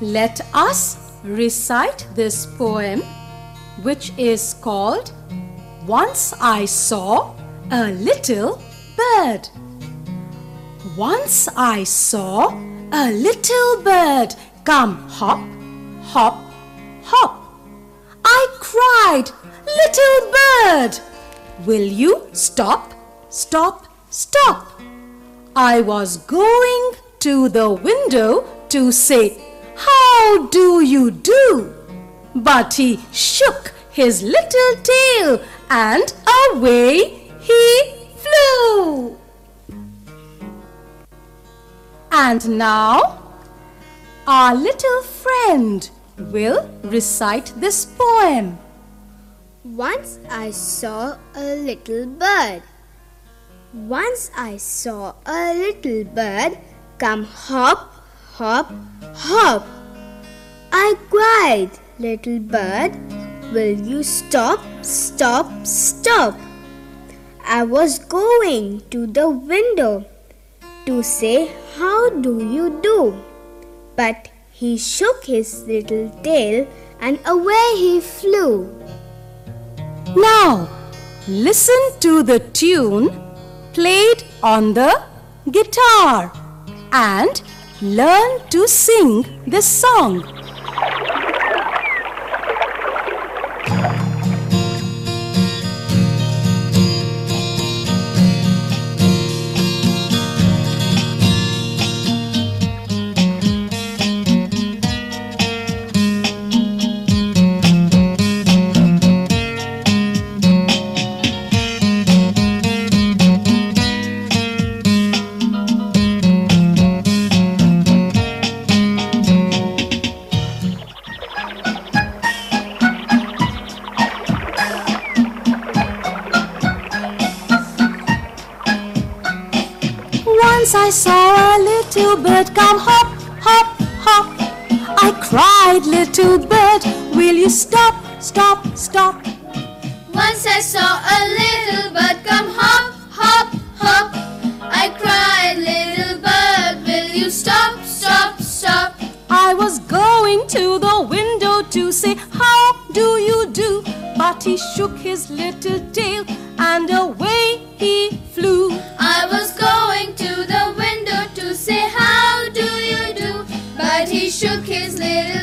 Let us recite this poem, which is called Once I Saw a Little Bird. Once I saw a little bird come hop, hop, hop. I cried, Little bird, will you stop, stop, stop? I was going to the window to say, How do you do? But he shook his little tail and away he flew. And now, our little friend will recite this poem. Once I saw a little bird. Once I saw a little bird come hop, hop, hop. I cried, little bird, will you stop, stop, stop? I was going to the window to say, How do you do? But he shook his little tail and away he flew. Now, listen to the tune played on the guitar and learn to sing the song. Thank you. Once I saw a little bird come hop, hop, hop. I cried, little bird, will you stop, stop, stop? Once I saw a little bird come hop, hop, hop. I cried, little bird, will you stop, stop, stop? I was going to the window to say, How do you do? But he shook his little tail and away Little.